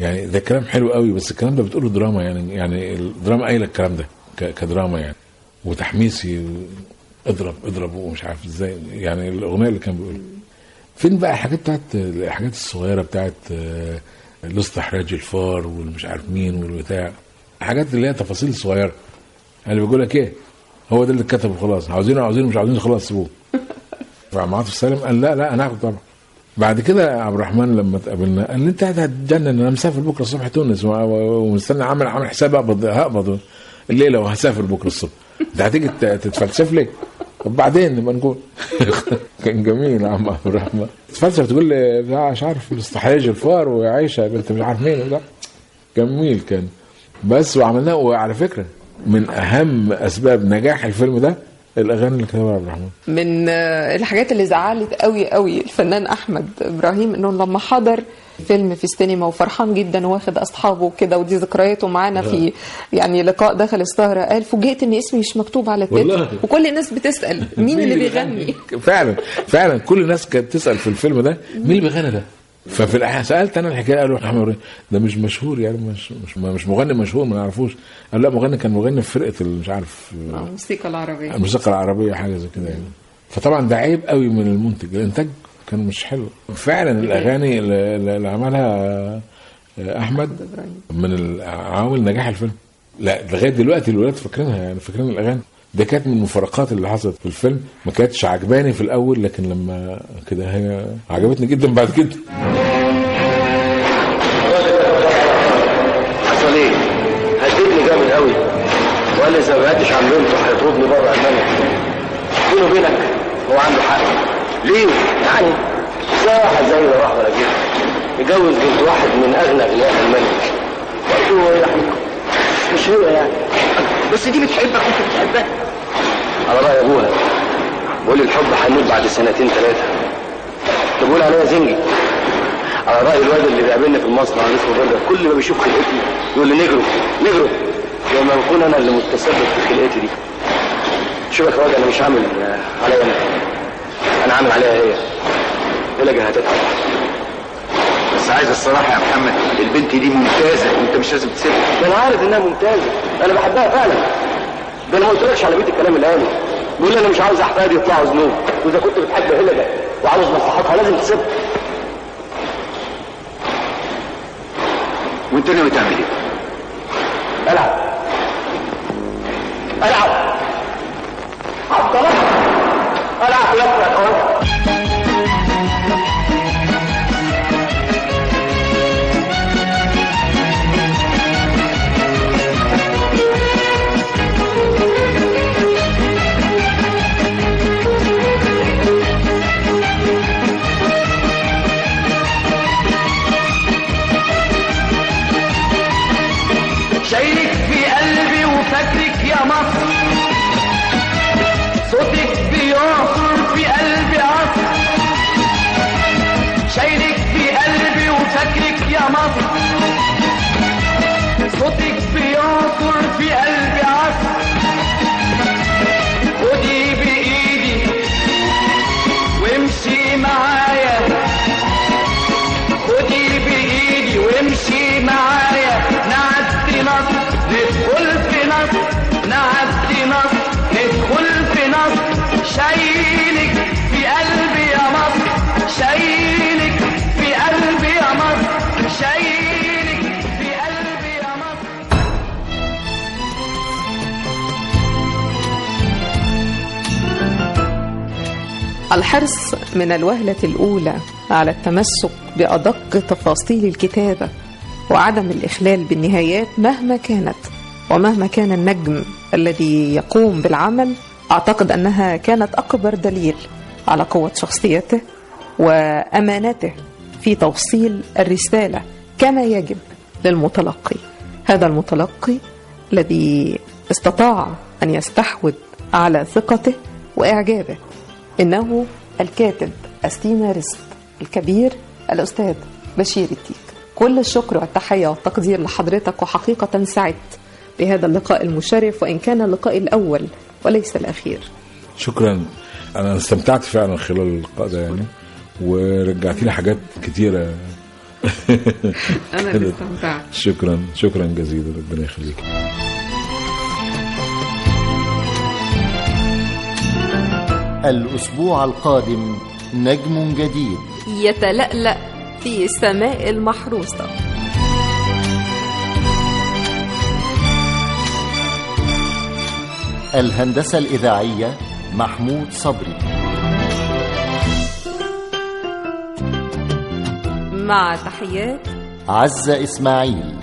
يعني ده كلام حلو قوي بس الكلام ده بتقوله دراما يعني يعني الدراما قايلة الكلام ده كدراما يعني. وتحميسي اضرب اضرب ومش عارف إزاي يعني الأغنية اللي كان بيقولها. فين بقى الحاجات بتاعت الحاجات الصغيرة بتاعت آه، الاستحراج الفار والمش عارف مين والبتاع. حاجات اللي هي تفاصيل صغيرة. اللي بيقول لك إيه؟ هو ده اللي اتكتب وخلاص. عاوزينه عاوزينه مش عاوزينه خلاص سيبوه. فعم عاطف سالم قال لا لا أنا هاخد طبعا. بعد كده عبد الرحمن لما اتقابلنا قال لي أنت هتتجنن أنا مسافر بكرة الصبح تونس ومستني عامل عامل حساب اقبض هقبض. الليلة وهسافر بكرة الصبح؟ أنت هتيجي تت- تتفلسف لي طب بعدين نبقى نقول كان جميل عم عبد الرحمن. تتفلسف تقول لي مش عارف الاستحراج الفار وعيشة بنت مش عارف مين. وبتاع جميل كان. بس وعملناه وعلى فكرة من أهم أسباب نجاح الفيلم ده الأغاني اللي كتبها عبد الرحمن. من آه، الحاجات اللي زعلت قوي قوي الفنان أحمد إبراهيم إنه لما حضر فيلم في السينما وفرحان جدا واخد أصحابه وكده ودي ذكرياته معانا في يعني لقاء دخل السهرة قال فوجئت ان اسمي مش مكتوب على التتر. وكل الناس بتسأل مين اللي بيغني؟ فعلا فعلا كل الناس كانت تسأل في الفيلم ده مين اللي بيغني ده؟ ففي الحقيقة سألت أنا الحكاية قالوا احمد. ده مش مشهور يعني مش مش, مش مغني مشهور ما نعرفوش. قال لا مغني كان مغني في فرقة مش عارف الموسيقى العربية. الموسيقى العربية حاجة زي كده يعني. فطبعا ده عيب قوي من المنتج. الإنتاج كان مش حلو. فعلا الأغاني اللي, عملها آه، أحمد من العوامل نجاح الفيلم. لا لغاية دلوقتي الولاد فاكرينها يعني فاكرين الأغاني. ده كانت من المفارقات اللي حصلت في الفيلم. ما كانتش عجباني في الأول لكن لما كده هي عجبتني جدا بعد كده. حصل إيه؟ هددني جامد قوي وقال لي إذا ما بعدتش عن بنته هيطردني بره ألمانيا. بيني وبينك هو عنده حق. ليه؟ يعني واحد زي ده راح ولا جه. يجوز بنت واحد من أغنى أغنياء ألمانيا. برضه يعني مش هي يعني. بس دي بتحبك وانت بتحبها. على رأي أبوها. بقول الحب هيموت بعد سنتين ثلاثة طب بقول عليها زنجي. على رأي الواد اللي بيقابلني في المصنع اسمه برجر كل ما بيشوف خلقتي يقول لي نجرو نجرو. لما بكون أنا اللي متسبب في خلقتي دي. شوفك يا واد أنا مش عامل عليا أنا. أنا عامل عليها هي. هي هتتعب بس عايز الصراحة يا محمد البنت دي ممتازة وانت مش لازم تسيبها. ده أنا عارف انها ممتازة أنا بحبها فعلا. ده أنا ما قلتلكش على بيت الكلام الآن. بيقول أنا مش عاوز احفادي يطلعوا ذنوب وإذا كنت بتحب هلجة وعاوز مصلحتها لازم تسيبها. وانت ناوي تعمل إيه؟ ألعب. ألعب. من الوهلة الأولى على التمسك بأدق تفاصيل الكتابة وعدم الإخلال بالنهايات مهما كانت ومهما كان النجم الذي يقوم بالعمل أعتقد أنها كانت أكبر دليل على قوة شخصيته وأمانته في توصيل الرسالة كما يجب للمتلقي. هذا المتلقي الذي استطاع أن يستحوذ على ثقته وإعجابه. إنه الكاتب السيناريست الكبير الأستاذ بشير التيك كل الشكر والتحية والتقدير لحضرتك وحقيقة سعدت بهذا اللقاء المشرف وإن كان اللقاء الأول وليس الأخير. شكرا. أنا استمتعت فعلا خلال اللقاء ده يعني ورجعت لي حاجات كتيرة. أنا اللي استمتعت. شكرا. شكرا جزيلا. ربنا يخليك. الأسبوع القادم نجم جديد. يتلألأ في سماء المحروسة. الهندسة الإذاعية محمود صبري. مع تحيات عزة إسماعيل.